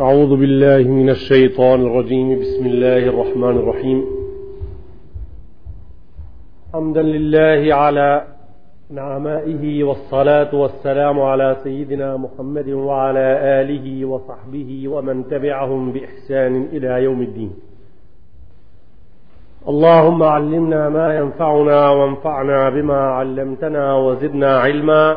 أعوذ بالله من الشيطان الرجيم بسم الله الرحمن الرحيم حمدا لله على نعمائه والصلاة والسلام على سيدنا محمد وعلى آله وصحبه ومن تبعهم بإحسان إلى يوم الدين اللهم علمنا ما ينفعنا وانفعنا بما علمتنا وزدنا علما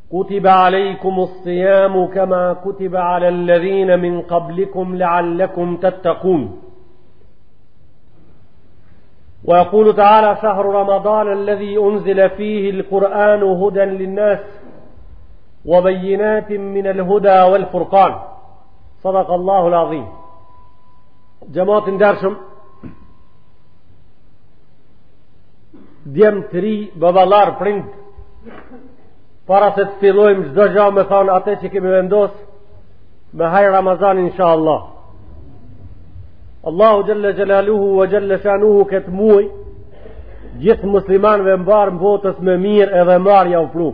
كتب عليكم الصيام كما كتب على الذين من قبلكم لعلكم تتقون ويقول تعالى شهر رمضان الذي أنزل فيه القرآن هدى للناس وبينات من الهدى والفرقان صدق الله العظيم جماعة دارشم ديم تري بابالار برند Para se të fillojmë çdo gjë me thon atë që kemi vendos me hajr Ramazan inshallah. Allahu xhelle xhelaluhu ve xhelle shanuhu ket muaj gjithë muslimanëve mbarë botës me mirë edhe marë jau pru.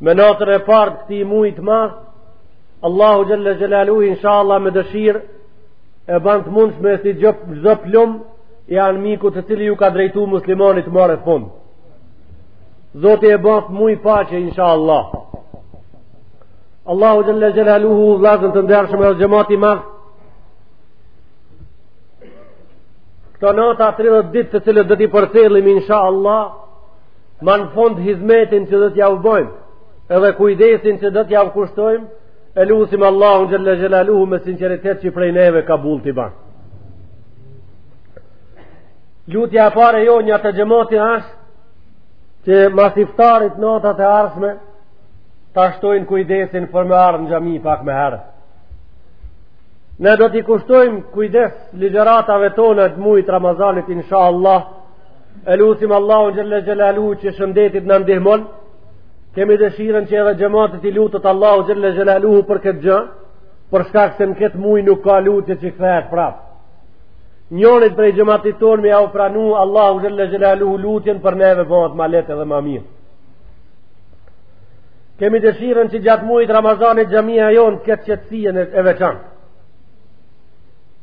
Me natën e parë të këtij muaji të madh, Allahu xhelle xhelaluhu inshallah me dëshirë e ban të mundshme si çdo plumb i anmikut i cili ju ka drejtu muslimanit të marrë fund. Zoti e bëftë muj paqe, insha Allah. Allahu xhelle xhelaluhu, vllazën të ndershëm e xhemat i madh. Këto nata 30 ditë të cilat do t'i përcjellim, insha Allah, ma në fund hizmetin që do t'jau bojmë, edhe kujdesin që do t'jau kushtojmë, e lusim Allahun xhelle xhelaluhu me sinqeritet që prej neve kabull t'i ban. Lutja e parë jonë te xhemati është që mas iftarit natat e ardhshme ta shtojnë kujdesin për me ardhë në xhami pak më herët. Ne do t'i kushtojmë kujdes ligjëratave tona të mujt Ramazanit, insha Allah, e lusim Allahun xhelle xhelaluhu që shëndeti t'na ndihmon, kemi dëshirën që edhe xhemati t'i lutet Allahut xhelle xhelaluhu për këtë gjë, për shkak se në këtë muj nuk ka lutje që kthehet prapë. Njërit prej xhematit tonë me ja u pranu Allahu xhelle xhelaluhu lutjen për neve bëhet ma letë edhe ma mirë. Kemi dëshirën që gjatë mujit Ramazanit xhamia jonë të ketë qetësinë e veçantë.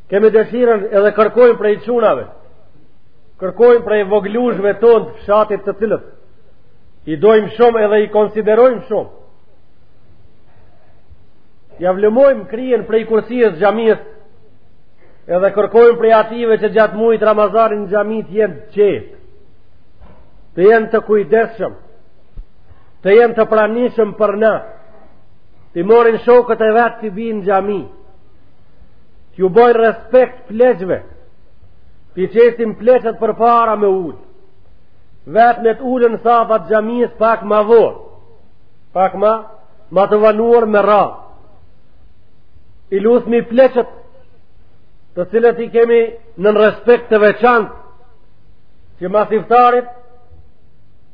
Kemi dëshirën edhe kërkojmë prej çunave, kërkojmë prej voglushve tonë të fshatit të cilët, i dojmë shumë edhe i konsiderojmë shumë. Jau lëmojmë kryen prej kursisë xhamisë Edhe kërkojmë prej atyve që gjatë mujt Ramazanit në xhami t'jenë të qetë, të jenë të kujdesshëm, të jenë të pranishëm për natë, t'i morin shokët e vet t'i binë n'xhami, t'ju bojnë respekt pleqve, t'i qesin pleqtë përpara me ul, vetë me u ul n'safat xhamisë pak ma vonë, pak ma, ma të vonuar me radhë, i lusmi pleqtë, të cilët i kemi në një respekt të veçantë, që mas iftarit,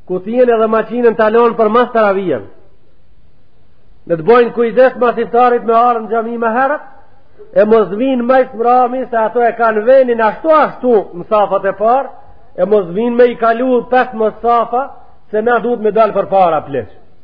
kutinë edhe maqinën ta lonë për mas teravijes, le të bojnë kujdes mas iftarit me ardh n'xhami më herët, e mos vinë ma t'mramit se ato e kanë venin ashtu ashtu në safat e parë, e mos vinë me i kalu 5 më safa, se na duhet me dalë përpara pleq.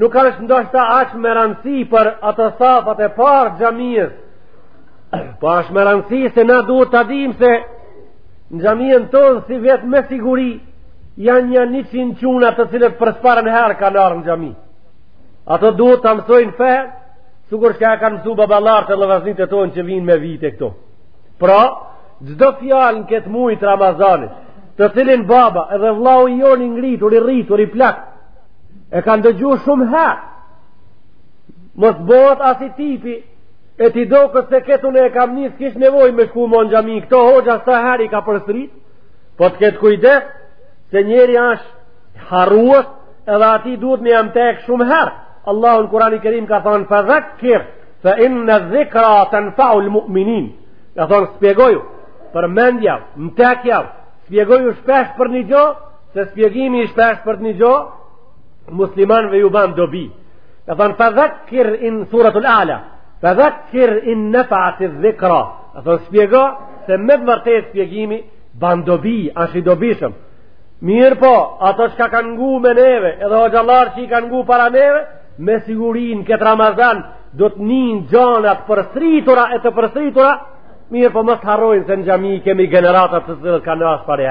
Nuk është ndoshta aq me rëndësi për ato safat e parë xhamisë. Po është me rëndësi se na duhet ta dimë se në xhaminë tonë sivjet me siguri janë nja 100 çuna të cilët për sparën herë kanë ardhur në xhami. Ato duhet ta mësojnë fenë, sikur që e kanë mësu baballarët e vllaznit e tonë që vinë me vite këtu. Pra, çdo fjalë në këtë muaj të Ramazanit, të cilin baba edhe vllau i jonë i ngritur i rritur i plak E kanë dëgju shumë herë. Mos bëhet asi tipi e t'i doket se këtë un e kam ni s'kish nevojë me shku mo n'xhami. Kto hoxha sa herë i ka përsërit. Po të ketë kujdes se njeri është harrues edhe atij duhet me ja mtek shumë herë. Allahu në Kurani Kerim ka thonë fa dhekir fa inna dhikra tenfa'ul mu'minin. Ka thonë spjegoju përmendja, mtekja, spjegoju shpesh për një gjo Se spjegimi i shpesh për një gjo, muslimanve ju ban dobi. Ka thonë, fa dhekir in suratul ala, fa dhekir in nëfaatit dhikra. Ka thonë, spjego se me të vërtet spjegimi ban dobi, ashtë i dobishëm. Mirëpo, ato çka kanë ngu me neve, edhe hoxhallarë që i kanë ngu para neve, me siguri n'këtë Ramazan, do të nijnë gjana të përsritura e të përsritura, mirëpo mos të harrojnë se në xhami kemi gjenerata të cilat kanë asë pare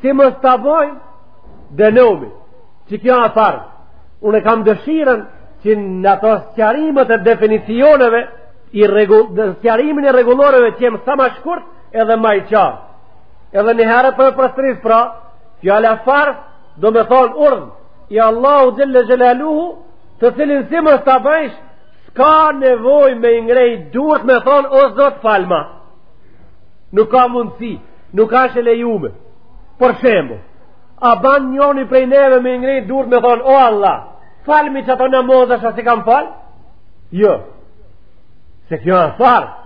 si mos ta bojmë dënomi qikjo a farz unë kam dëshirën që në ato sqarimet e definicioneve i rregull, dhe sqarimin e rregulloreve që jem sa ma shkurt edhe ma i qartë edhe një herë po e përsris pra fjala farz do me thonë urdhë i Allahut xhele xhelaluhu të cilin si mos ta bëjsh s'ka nevoj me ngrej durët me thonë o Zot falma Nuk ka mundësi, nuk asht e lejume. Për shembull, a ban njoni prej neve me ngrejt durët me thonë, o Allah, falmi qato namaze çka s'i kam falë? Jo, se kjonë farz.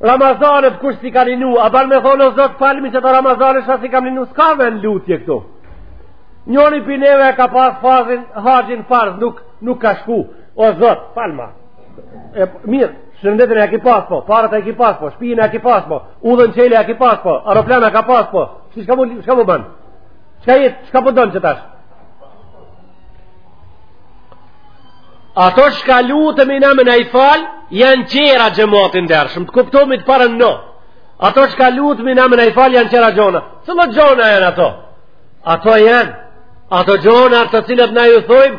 Ramazanët kush s'i ka linu, a ban me thonë, o Zot falmi qato Ramazanët çka s'i kam linu, s'ka me në lutje këtu. Njoni prej neve ka pas farzin, haxhin farz, nuk, nuk ka shku, o Zot, falma. E, mirë, shëndetin e ki pas po, paret e ki pas po, shpijën e ki pas po, udhën çelë e ki pas po, aeroplana ka pas po, si shka mu, shka mu bënë? Shka jetë, shka po don qetash? Ato shka lutemi na me na i falë, janë tjera xhemat i ndershëm, të kuptomi të parën në. Ato shka lutemi na me na i falë, janë tjera gjona. Cilat gjona janë ato? Ato janë, ato gjona të cilat na ju thojmë,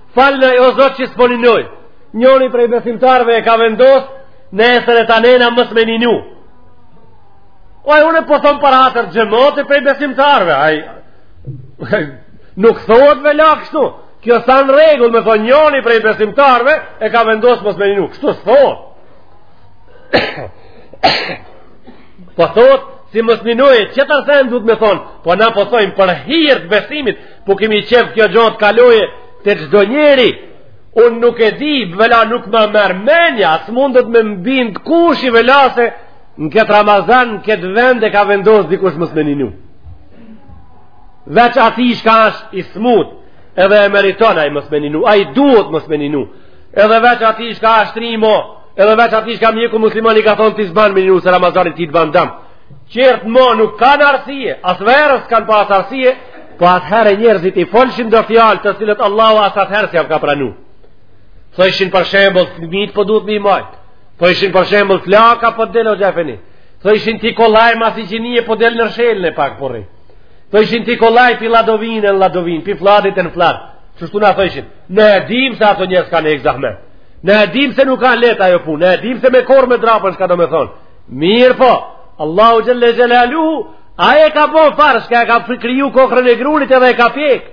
Falna o Zot që s'po ninoj. Njoni prej besimtarve e ka vendosë, nesër e tanena mos me ninu. O e unë po thom për hatër xhemat prej besimtarve. Aj, nuk thotë vella kështu. Kjo s'a në rregull me thonë njoni prej besimtarve e ka vendosë mos me ninu. Kështu s'thotë. po thotë si mos ninu. Qetër sen duhet me thonë. Po na po thojmë për hir të besimit. Po kemi qef kjo gjo të kaloje te çdo njeri. Unë nuk e di, vella nuk ma merr menja, s'mundet me m'bind kushi vella se në këtë Ramazan, në këtë vend e ka vendos dikush mos me ninu. Veç ati shka është i smut, edhe e meriton ai mos me ninu, ai duhet mos me ninu. Edhe veç ati shka është rimo, edhe veç ati shka mjeku musliman i ka thonë ti s'ban me ninu, se Ramazani ty të ban dam. Qert mo nuk kanë arsye, as verës s'kanë pas arsye, po atëherë njerëzit i folshin do fjalë të cilat Allahu as atëherë s'i ka pranu. Thojshin për shembull fëmitë po duhet mi majtë, thojshin për shembull flaka po të del o gjafeni, thojshin ti kollaj ma si gjinie po del në shelën e pak po rri, thojshin ti kollaj pi ladovine në ladovinë, pi fladit e në flad, qështu na thojshin, ne e dimë se ato njerëz kanë hjek zahmet, ne e dimë se nuk kanë e letë ajo punë, ne e dimë se me korrë me drapën shka do me thonë, Mirëpo, Allahu xhelle xhelaluhu, ai e ka bo farz, shka e ka kriju kokrrën e grunit edhe e ka pjek.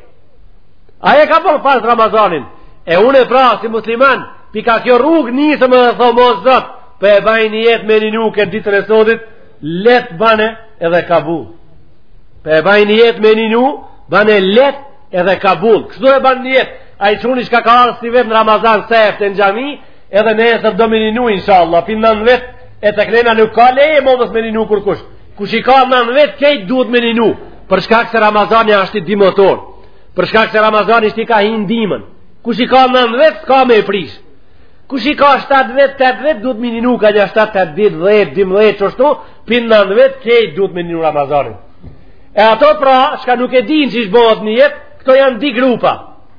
Ai e ka bo farz Ramazanin, e unë pra si musliman, pi ka kjo rrugë nisem edhe thom o Zot, për po e baj nijet me ninu këtë ditën e sodit, letë bane edhe kabull. Për po e baj nijet me ninu, bane letë edhe kabull. Kështu e ban nijet, ai çuni shka ka ardh sivjet në Ramazan, sefte në xhami, Edhe nesër do me ninu, insha Allah, pi nantë vjet, e tanena nuk ka leje, mos me ninu kurkush. Kush i ka nantë vjet, kejt duhet me ninu. Për shkak se Ramazani ashtë i dimotor. Për shkak se Ramazani shti ka hi në dimën. Kush i ka nantë vjet, ka me e prishë. Kush i ka 7 vjet, 8 vjet, duhet me ninu, ka një 7, 8, 10, 10, 12, qështu, pi nantë vjet, kejt duhet me ninu Ramazani. E ato pra, shka nuk e din qysh bëhet nijet, këto janë dy grupa.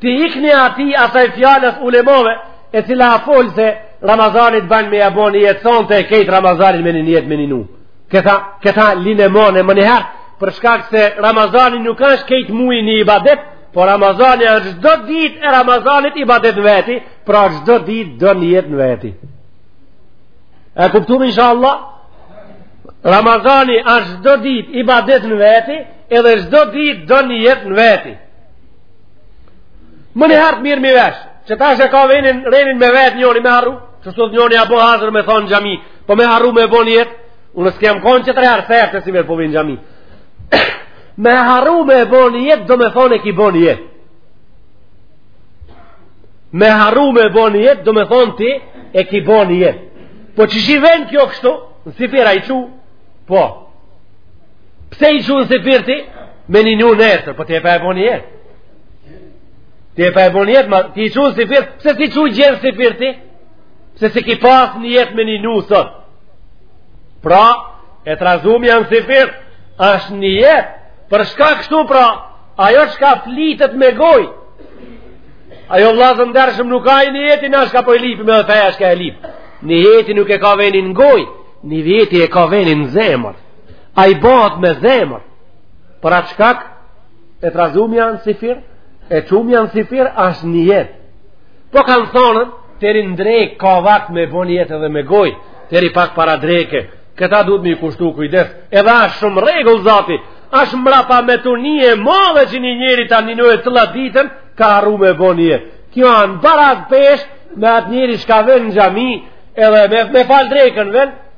Ti ikni ati asaj fjalës ulemave e cila a folë se Ramazanit ban me ja bo nijet thonë të e kejt Ramazanit me një nijet me ninu. Këta, këta linë e mone më njëherë për shkak se Ramazani nuk është kejt muji një ibadet, por Ramazani është çdo ditë e Ramazanit ibadet në veti, pra çdo ditë do nijet në veti. E kuptum insha Allah? Ramazani është çdo ditë ibadet në veti, edhe çdo ditë do nijet në veti. Më në hartë mirë mi vesh, qetash e ka venin, renin me vetë njoni me harru, që sot njoni a bo hazër me thonë n'xhami, po me harru me bo nijet, unë s'kem konë që të reharë, se e të si me po vin n'xhami. me harru me bo nijet, do me thonë e ki bo nijet. Me harru me bo nijet, do me thonë ti e ki bo nijet. Po qysh i ven kjo kështu, në sifir ai çu, po, Pse i çu n'sifir ti? Me ninu nesër, po ti e pa e bo nijet. Ti e pa e bo nijet, ma ti i çu n'sifir ti. Pse s'i çu dje n'sifir ti? Pse s'e ki pas nijet me ninu sot? Pra, e trazumja n'sifir, është nijet. Për shka kështu pra, ajo shka flitet me goj. Ajo vllazën dershëm nuk a nijeti, në shka po e lipë me dhe feja shka e lipë. Nijeti nuk e ka venin në goj, nijeti e ka venin në zemër. Ai bëhet me zemër, për atë shkak, e trazumja n'sifir, e çumja n'sifir, asht nijet. Po kanë thonën, teri në drekë, ka vakt me bo nijet edhe me gojë, teri pak para dreke, këta duhet me i kushtu kujdes, edhe asht shumë rregull zati, asht mrapametuni e madhe që një njeri ta ninojë të la ditën, ka harru me bo nijet. Kjo a n'baraspeshë, me atë njeri shka ven në xhami, edhe me, me falë drekën ven,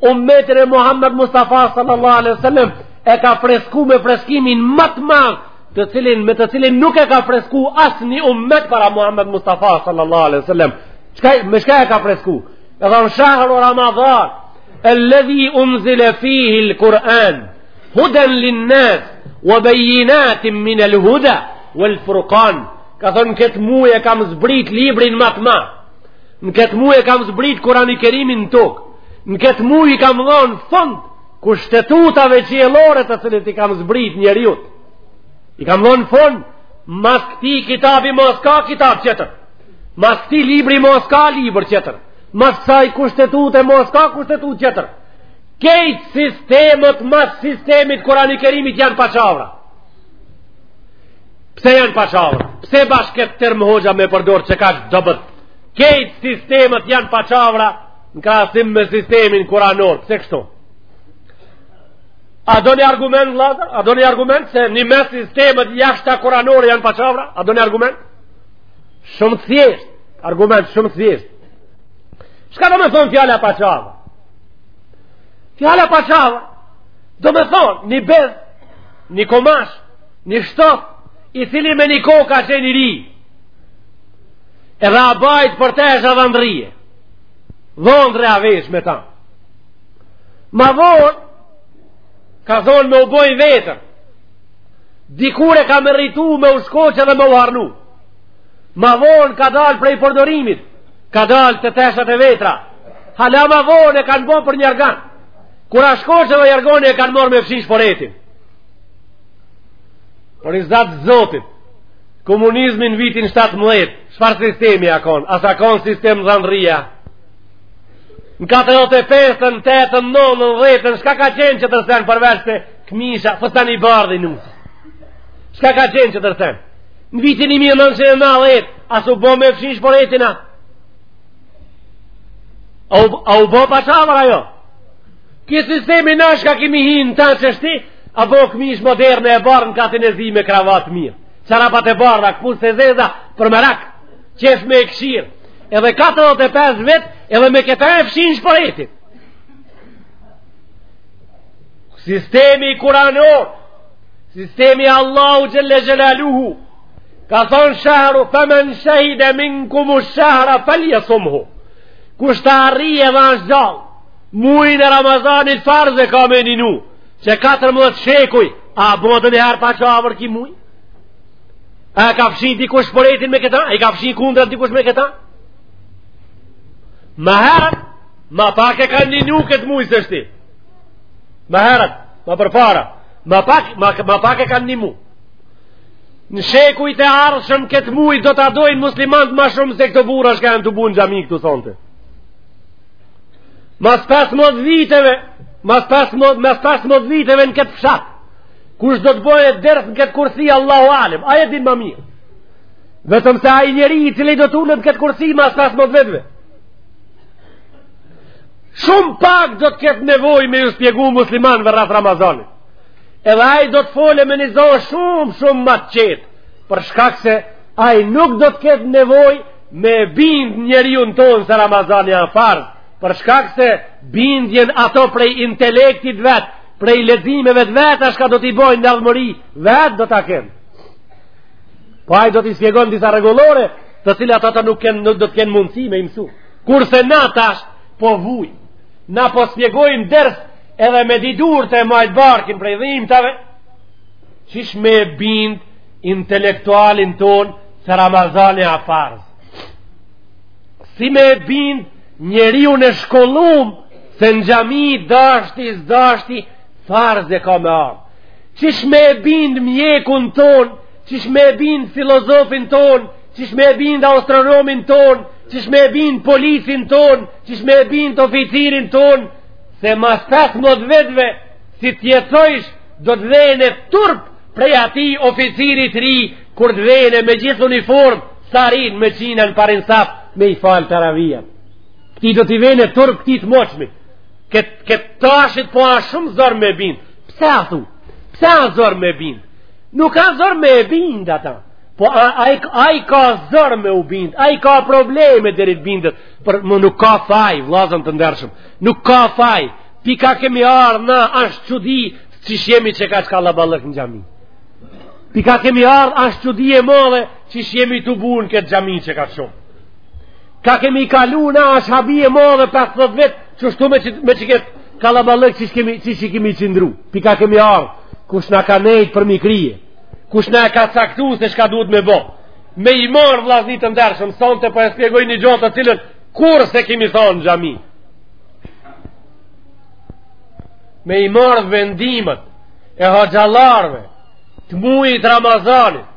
Ummetin e Muhammed Mustafa sallallahu alaihi wasallam e ka fresku me freskimin më të madh, të cilin me të cilin nuk e ka fresku asnjë ummet para Muhammed Mustafa sallallahu alaihi wasallam. Çka me çka e ka fresku? E dhan shahru Ramadan, alladhi unzila fihi al-Quran, hudan lin-nas wa bayyinatin min al-huda wal-furqan. Ka thon n'kët muaj e kam zbrit librin më të madh. Në këtë muaj e kam zbrit Kur'ani Kerimin në tokë. Në këtë muj i kam dhonë fund kushtetutave qiellore të cilat i kam zbrit njeriut. I kam dhonë fund mas këtij kitabi mos ka kitab qetër. Mas këtij libri mos ka libër qetër. Mas kësaj kushtetute mos ka kushtetutë qetër. Kejt sistemet mas sistemit Kur'ani Kerimit janë paçavra. Pse janë paçavra? Pse bash kët term hoxha me përdor qe kaq t'dobët? Kejt sistemet janë paçavra. Në krahasim me sistemin kuranor, pse kështu? A doni argument, vllazër? A doni argument se një mes sistemet jashta kuranore janë paçavra? A doni argument? Shumë të thjesht. Argument shumë të thjesht. Shka do me thonë fjala paçavra? Fjala paçavra do me thonë një bez, një komash, një shtof, i cili me një kohë ka qenë i ri. Edhe a bajt për tesha dhandrrie. Dhondrri a vesh me ta. Ma vonë, ka zonë me u bo e vetër. Dikur e ka mërritë me u shkoq edhe me u harnu. Ma vonë ka dalë prej përdorimit, ka dalë te teshat e vetra. Hala ma vonë e kanë bo për jorgan. Kur a shkoq edhe jorgani e kanë marrë me fshi shporetin. Për riza të Zotit, komunizmi në vitin 17, Çfarë sistemi a konë? A s'a konë sistem dhandrria? Në 45, në 8, në 9, në 10, shka ka qenë qetër sen përveç te këmisha, fustani i bardhë i nuses? Shka ka qenë qetër sen? Në vitin 1990, a s'u bo me fshi shporetin a? A u bo paçavër a jo? Ky sistemi në shka kimi hinë të qështi, a bo këmishë moderne e bardhë në katin e zi me kravatë mirë? Çarapat e bardha, këpucët e zeza, për merak, qejf me e kshyrë. Edhe 45 vjet, edhe me këta e fshin shporetin. Sistemi kuranor, sistemi Allahu xhel-le xhelaluhu, ka thonë shahru, femen shahide minkumu shahra, feljesumhu. Kush ta arrijë, e zanë gjallë mujin e Ramazanit farz e ka me ninu, Qe 14 shekuj, a bo ndonjëherë paçavër ky muj? A e ka fshi dikush shporetin me këta? A i ka fshi kundrat dikush me këta? Ma herët, ma pak e kanë ninu këtë muj se shti. Ma herët, ma përpara, ma pak, ma, ma pak e kanë ninu. Në shekujt e ardhshëm këtë muj do ta dojnë muslimanët ma shumë se këta burra shka janë tu bo xhami këtu thonte. Mas 15 viteve, mas 15, mas 15 viteve në këtë fshat. Kush do të bëjë ders në këtë kursi Allahu alem, ai e din më mirë. Vetëm se ai njeri i cili do të ulet në këtë kursi mas 15 viteve, shumë pak do të ketë nevojë me ju shpjegu muslimanëve rreth Ramazanit. Edhe ai do të folë me një zo shumë shumë ma të qetë, për shkak se ai nuk do të ketë nevojë me bind njeriun tonë se Ramazani a farz, për shkak se bindjen ato prej intelektit vetë, prej leximeve të veta, shka do t'i bojnë në ardhmëri, vetë do ta kenë. Po ai do t'i shpjegon disa rregullore, të cilat ato nuk, ken, nuk do t'kenë mundësi me i mësu. Kurse na tash, po vujmë, na po shpjegojmë ders edhe me dy durtë e majtë barkun prej dhimtave, qysh me bindë, intelektualin ton se Ramazani a farz. Si me e bind njeriun e shkollum se në xhami dashti, s'dashti, farz e ka me ardhë. Qish me e bind mjekun ton, qish me e bind filozofin ton, qish me e bind astronomin ton, qish me e bind policin ton, qish me e bind oficirin ton, se mas 15 vetëve, si t'jetojsh, do të vene turp, Prej atij oficirit ri, kur të vene me gjithë uniform, sarin me qinë n'parin saf, me i falë teravijat. Këtij do t'i vene turp këtij të moçmi. Këtë tashit po a shumë zor me bindë. Pse a thu? Pse a zor me bindë? Nuk a zor me bindë ata. Po a, a, a, ai ka zor me u bindë. Ai ka probleme deri të bindet. Por nuk ka faj, vllazën të ndershëm. Nuk ka faj. Pi ka kemi ardhë na, ashtë çudi, Qish jemi qe kaq kallaballëk në xhami? Pi ka kemi ardhë ashtë çudi e modhe, qish jemi tubu në këtë xhami qe kaq shumë? Ka kemi kalu na ashtë habi e modhe 50 vetë, qeshtu me që, me qikëtë kallaballëk qish kemi, qish i kemi qindru? Pi ka kemi ardhë, kush na ka nejtë përmi krye? Kush na ka caktu se shka duhet me bo? Me i marrë vllazni të ndershëm, sonte po e spjegoj një gjo të cilën kurrë s'e kemi thonë n'xhami? me i marrë vendimet e hoxhallarve të mujit Ramazanit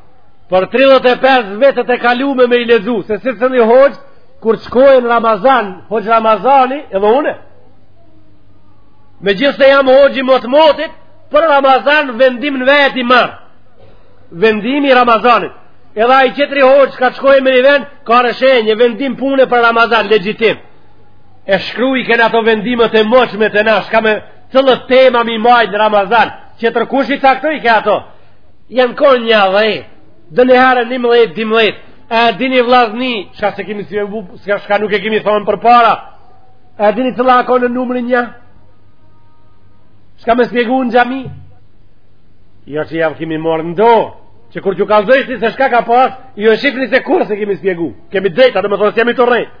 për 35 vetët e kalume me i lexu se si të një hoxhë kur të shkoje n'Ramazan hoxhë Ramazani edhe une megjithëse jam hoxhë i motmotit për Ramazan vendim në vetë i marr vendimi i Ramazanit edhe ai qetri hoxhë ka të shkoje me një vend ka reshenje vendim pune për Ramazan legjitim e shkrujke në ato vendimet e moçme tona, shka me cillat tema me i majtë në Ramazan, qetërkush i caktojke ato, janë konë një dhetë, naj herë njëmdhet, dymdhet, e dini vllazni, shka s'e kemi spjegu, shka, shka nuk e kemi thonë përpara, e dini të lako në numërin një, shka me spjegu në xhami, jo që javë kemi marrë në dorë, që kur ju kallzojti se shka ka pas, ju e shifni se kurrë s'e kemi spjegu, kemi drejtë, domethonë se jemi të rrejtë,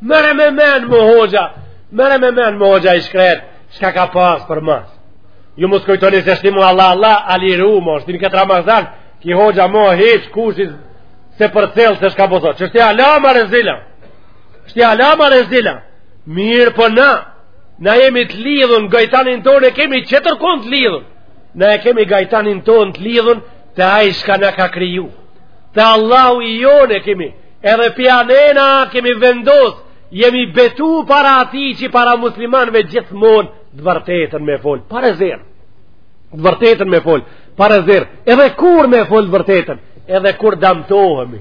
Merre me men mor hoxha Merre me men mor hoxha i shkret Shka ka pas përmas Ju mos kujtoni se shtimu Allah Allah Aliru mos shtimu këtë Ramazan Ki hoxha mo hiç kushi S'e përcell se shka po thot Që shti alama e zila Shti alama e zila Mirëpo na Na jemi të lidhun Gajtanin tonë e kemi qetër kon të lidhun Na e kemi gajtanin tonë të lidhun Te Ai shka na ka kriju Te Allahu i jonë kemi edhe pi anena kemi vendos jemi betu para ati që para muslimanve gjithmon t'vërtetën me fol pa rezerv t'vërtetën me fol pa rezerv edhe kur me fol t'vërtetën edhe kur damtohemi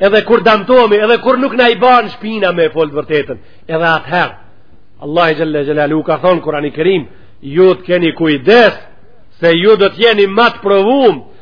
edhe kur damtohemi edhe kur nuk na i ban shpina me fol t'vërtetën edhe atëherë Allahi xhelle xhelaluhu ka thonë Kurani kerim ju të keni kujdes se ju do të jeni ma t'provum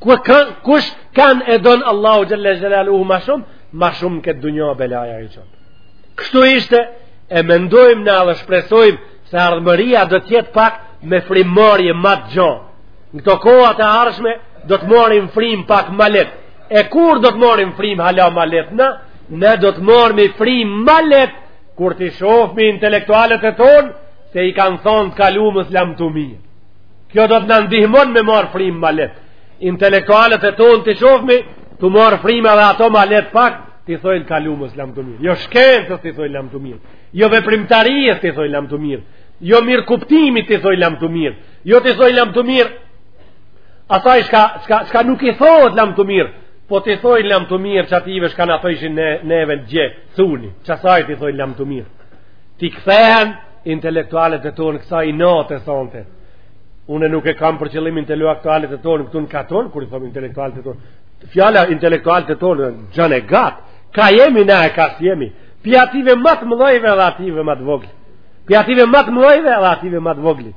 kush kan e don Allahu xhalla xhelaluhu ma shumë ma shumë n'këtë dunja belaja i çon kështu ishte e mendojmë na dhe shpresojmë se ardhmëria do të jetë pak me frimëmarrje ma të gjon në këto kohët e ardhshme do të marrim frim pak ma lehtë e kur do të marrim frim hala ma lehtë na ne do të marrim frim ma lehtë kur t'i shofmi intelektualët e tonë se i kanë thonë të kalumës lamtumirë Kjo do të na ndihmon me marr frimë ma letë. Intelektualet e tonë t'i shofmi, tu marr frimë edhe ato ma letë pak, t'i thojnë t'kalumës lamtumirë. Jo shkencës t'i thojnë lamtumirë. Jo veprimtarijës t'i thojnë lamtumirë. Jo mirëkuptimit t'i thojnë lamtumirë. Jo t'i thojnë lamtumirë asaj shka, shka, shka nuk i thohet lamtumirë. Po t'i thojnë lamtumirë qative shka na thojshin ne, neve në gjekë, thuni. Qasaj t'i thojnë lamtumirë. T'i kthehen intelektualet e tonë kësaj nate sante. Une nuk e kam për qëllim intelektualet e tonë këtu në katon, kur i them intelektualet e tonë. Fjala intelektualet e tonë gjan e gat. Ka jemi na e ka s'jemi. Pi ative ma të mëdhojve dhe ative ma të vogli. Pi ative ma të mëdhojve dhe ative ma të vogli.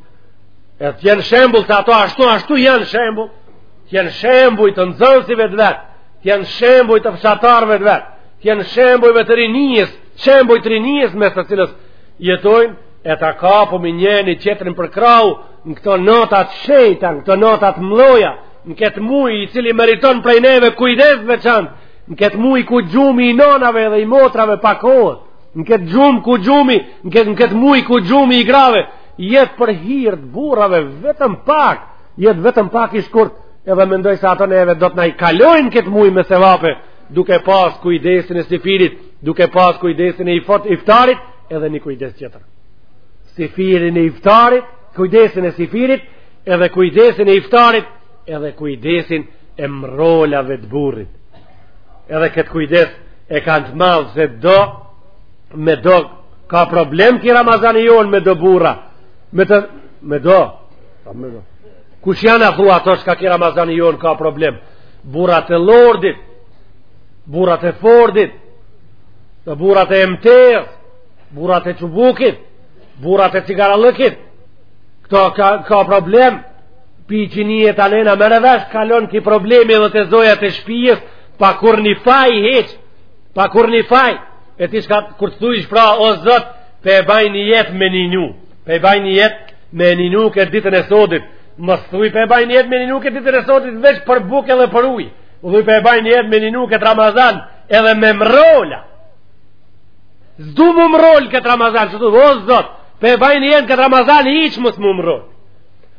E të jenë shembul te ato ashtu, ashtu janë shembul. Të jenë shembuj të nxënsive të vet. Të jenë shembuj të fshatarve të vet. Të jenë shembuj të rinijës. shembuj të rinijës mes së cilës jetojnë, e ta kapmi njeni qetrin për krau, në këto nota t'shejta, në këto nota t'mdhoja, në këtë muj i cili meriton prej neve kujdes të veçantë, në këtë muj ku gjumi i nonave dhe i motrave pakohet, në këtë gjumë ku gjumi, në këtë, në këtë muj ku gjumi i grave, jet për hir të burrave vetëm pak, jet vetëm pak i shkurt, edhe mendoj se ato neve do të na i kalojnë këtë muj me sevape, duke pas kujdesin e sifirit, duke pas kujdesin e iftarit, edhe një kujdes tjetër. Sifirin e iftarit, kujdesin e sifirit, edhe kujdesin e iftarit, edhe kujdesin e mrrolave të burrit. Edhe këtë kujdes e kanë të madh se do, me do, ka problem ki Ramazani jonë me do burra, me të, me do, me do. Kush janë a thua ato shka ki Ramazani jonë ka problem? Burrat e llordit, burrat e fordit, dhe burrat e emtejës, burrat e çubukit, burrat e cigarallëkit, këto ka, ka problem, pi që një e talena, merre vesh kalon ky problemi edhe te zojat e shpijës, pa kurrnjë faj hiç, pa kurrnjë faj, e ti shka kur të thujsh pra o Zot, pe baj nijet me ninu, pe baj nijet me ninu këtë ditën e sodit, Mos thuj pe baj nijet me ninu këtë ditë e sotit veç për bukë edhe për uj. Thuj pe baj nijet me ninu këtë Ramazan edhe me mrrola. S'du m'u mrrol këtë Ramazan, thuj o Zot, pe baj nijet këtë Ramazan hiç mos m'u mrrol.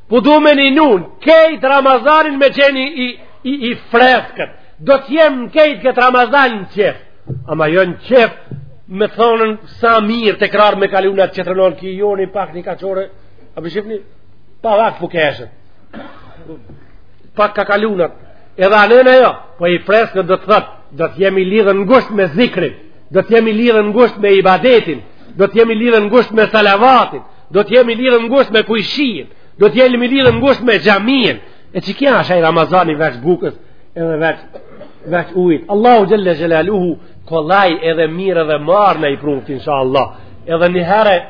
Po du me ninu, kejt Ramazanin me qenë i, i, i freskët. Do të jem kejt këtë Ramazanin n'qef. Ama jo në qef, me thonë sa mirë të krarë me kalu nat që të rënonë ki joni pak një kachore. A për shifë një? Pa vakë po keshët. Pak ka kalu nata. Edhe anën e jo, po i freskët do të thotë, do të jemi lidhën ngusht me zikrin, do të jemi lidhën ngusht me ibadetin, do të jemi lidhën ngusht me salavatin, do të jemi lidhën ngusht me kojshinë, do të jemi lidhën ngusht me xhaminë. E qikja është ai Ramazani veç bukës edhe veç, veç ujit. Allahu xhelle xhelaluhu, kollaj edhe mirë edhe marë na i pruftë, insha Allah. Edhe një herë